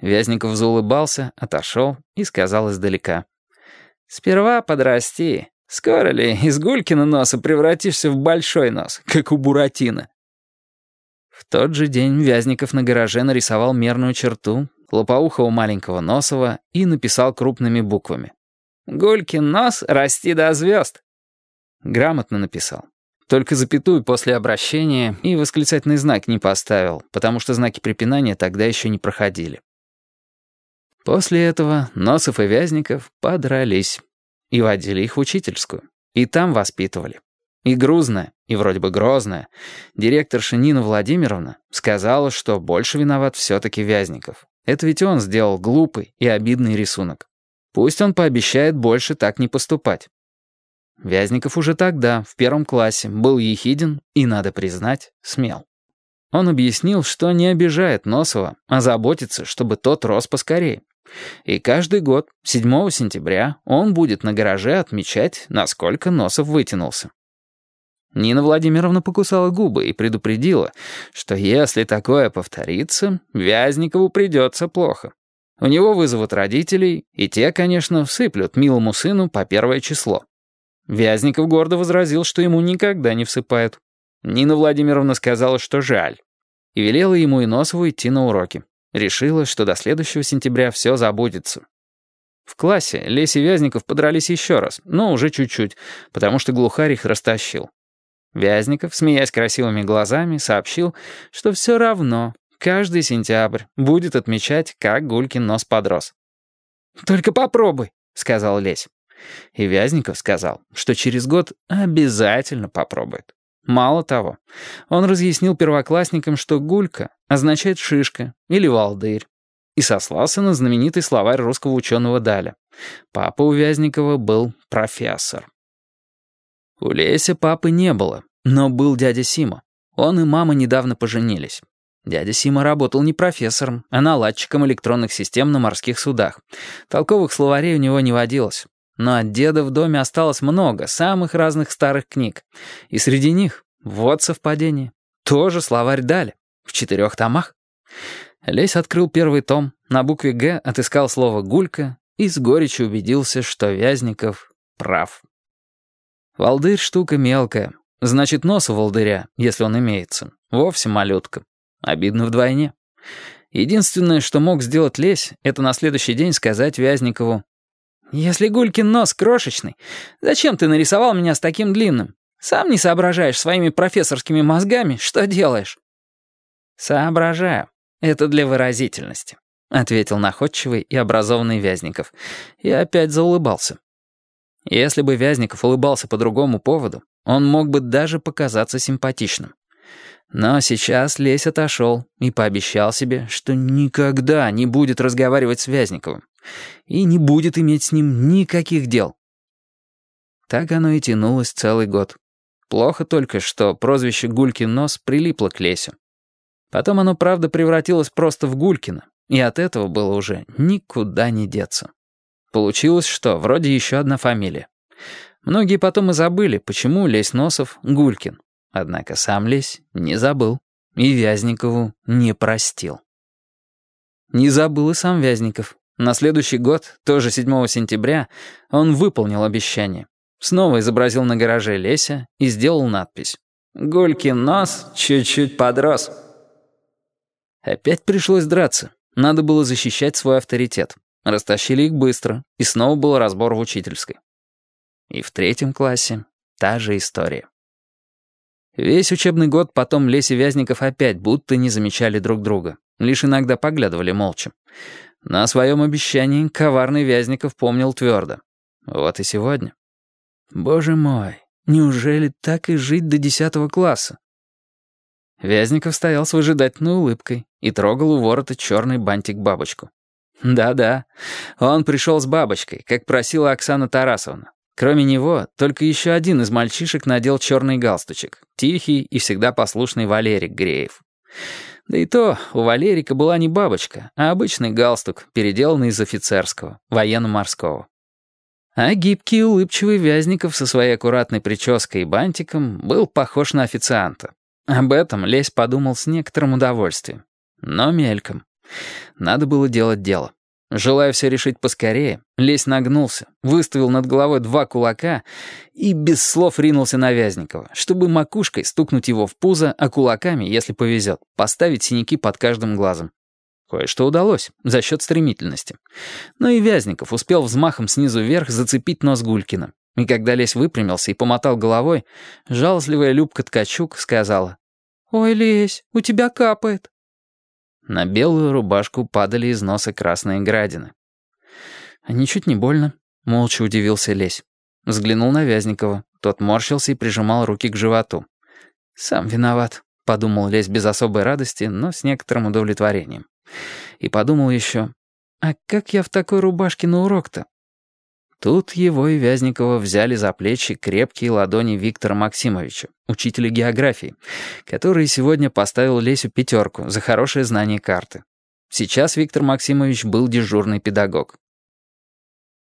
Вязников заулыбался, отошел и сказал издалека. «Сперва подрасти. Скоро ли из Гулькина носа превратишься в большой нос, как у Буратино?» В тот же день Вязников на гараже нарисовал мерную черту, лопоухого маленького Носова и написал крупными буквами. «Гулькин нос, расти до звезд». Грамотно написал. Только запятую после обращения и восклицательный знак не поставил, потому что знаки препинания тогда еще не проходили. После этого Носов и Вязников подрались и водили их в учительскую. И там воспитывали. И грузная, и вроде бы грозная, директорша Нина Владимировна сказала, что больше виноват все-таки Вязников. Это ведь он сделал глупый и обидный рисунок. Пусть он пообещает больше так не поступать. Вязников уже тогда, в первом классе, был ехиден и, надо признать, смел. Он объяснил, что не обижает Носова, а заботится, чтобы тот рос поскорее. И каждый год, 7 сентября, он будет на гараже отмечать, насколько Носов вытянулся. Нина Владимировна покусала губы и предупредила, что если такое повторится, Вязникову придется плохо. У него вызовут родителей, и те, конечно, всыплют милому сыну по первое число. Вязников гордо возразил, что ему никогда не всыпают. Нина Владимировна сказала, что жаль, и велела ему и Носову идти на уроки. Решила, что до следующего сентября все забудется. В классе Леся и Вязников подрались еще раз, но уже чуть-чуть, потому что глухарь их растащил. Вязников, смеясь красивыми глазами, сообщил, что все равно каждый сентябрь будет отмечать, как Гулькин нос подрос. «Только попробуй», — сказал Лесь. И Вязников сказал, что через год обязательно попробует. Мало того, он разъяснил первоклассникам, что гулька означает шишка или волдырь, и сослался на знаменитый словарь русского ученого Даля. Папа у Вязникова был профессор. У Леся папы не было, но был дядя Сима. Он и мама недавно поженились. Дядя Сима работал не профессором, а наладчиком электронных систем на морских судах. Толковых словарей у него не водилось. Но от деда в доме осталось много самых разных старых книг. И среди них, вот совпадение, тоже словарь дали, в четырех томах. Лесь открыл первый том, на букве «Г» отыскал слово «гулька» и с горечью убедился, что Вязников прав. Волдырь — штука мелкая, значит, нос у волдыря, если он имеется, вовсе малютка. Обидно вдвойне. Единственное, что мог сделать Лесь, это на следующий день сказать Вязникову «Если Гулькин нос крошечный, зачем ты нарисовал меня с таким длинным? Сам не соображаешь своими профессорскими мозгами, что делаешь?» «Соображаю. Это для выразительности», — ответил находчивый и образованный Вязников. И опять заулыбался. Если бы Вязников улыбался по другому поводу, он мог бы даже показаться симпатичным. Но сейчас Лесь отошел и пообещал себе, что никогда не будет разговаривать с Вязниковым и не будет иметь с ним никаких дел. Так оно и тянулось целый год. Плохо только, что прозвище «Гулькин нос» прилипло к Лесю. Потом оно, правда, превратилось просто в Гулькина, и от этого было уже никуда не деться. Получилось, что вроде еще одна фамилия. Многие потом и забыли, почему Лесь Носов — Гулькин. Однако сам Лесь не забыл и Вязникову не простил. Не забыл и сам Вязников. На следующий год, тоже 7 сентября, он выполнил обещание. Снова изобразил на гараже Леся и сделал надпись. «Гулькин нос чуть-чуть подрос». Опять пришлось драться. Надо было защищать свой авторитет. Растащили их быстро, и снова был разбор в учительской. И в третьем классе та же история. Весь учебный год потом Леся Вязников опять будто не замечали друг друга. Лишь иногда поглядывали молча. На своем обещании коварный Вязников помнил твердо. Вот и сегодня. Боже мой, неужели так и жить до десятого класса? Вязников стоял с выжидательной улыбкой и трогал у ворота черный бантик-бабочку. Да-да, он пришел с бабочкой, как просила Оксана Тарасовна. Кроме него, только еще один из мальчишек надел черный галстучек. Тихий и всегда послушный Валерик Греев. Да и то, у Валерика была не бабочка, а обычный галстук, переделанный из офицерского, военно-морского. А гибкий и улыбчивый Вязников со своей аккуратной прической и бантиком был похож на официанта. Об этом Лесь подумал с некоторым удовольствием. Но мельком. Надо было делать дело. Желая все решить поскорее, Лесь нагнулся, выставил над головой два кулака и без слов ринулся на Вязникова, чтобы макушкой стукнуть его в пузо, а кулаками, если повезет, поставить синяки под каждым глазом. Кое-что удалось, за счет стремительности. Но и Вязников успел взмахом снизу вверх зацепить нос Гулькина. И когда Лесь выпрямился и помотал головой, жалостливая Любка Ткачук сказала, «Ой, Лесь, у тебя капает». На белую рубашку падали из носа красные градины. «Ничуть не больно», — молча удивился Лесь. Взглянул на Вязникова. Тот морщился и прижимал руки к животу. «Сам виноват», — подумал Лесь без особой радости, но с некоторым удовлетворением. И подумал еще, «А как я в такой рубашке на урок-то?» Тут его и Вязникова взяли за плечи крепкие ладони Виктора Максимовича, учителя географии, который сегодня поставил Лесю пятерку за хорошее знание карты. Сейчас Виктор Максимович был дежурный педагог.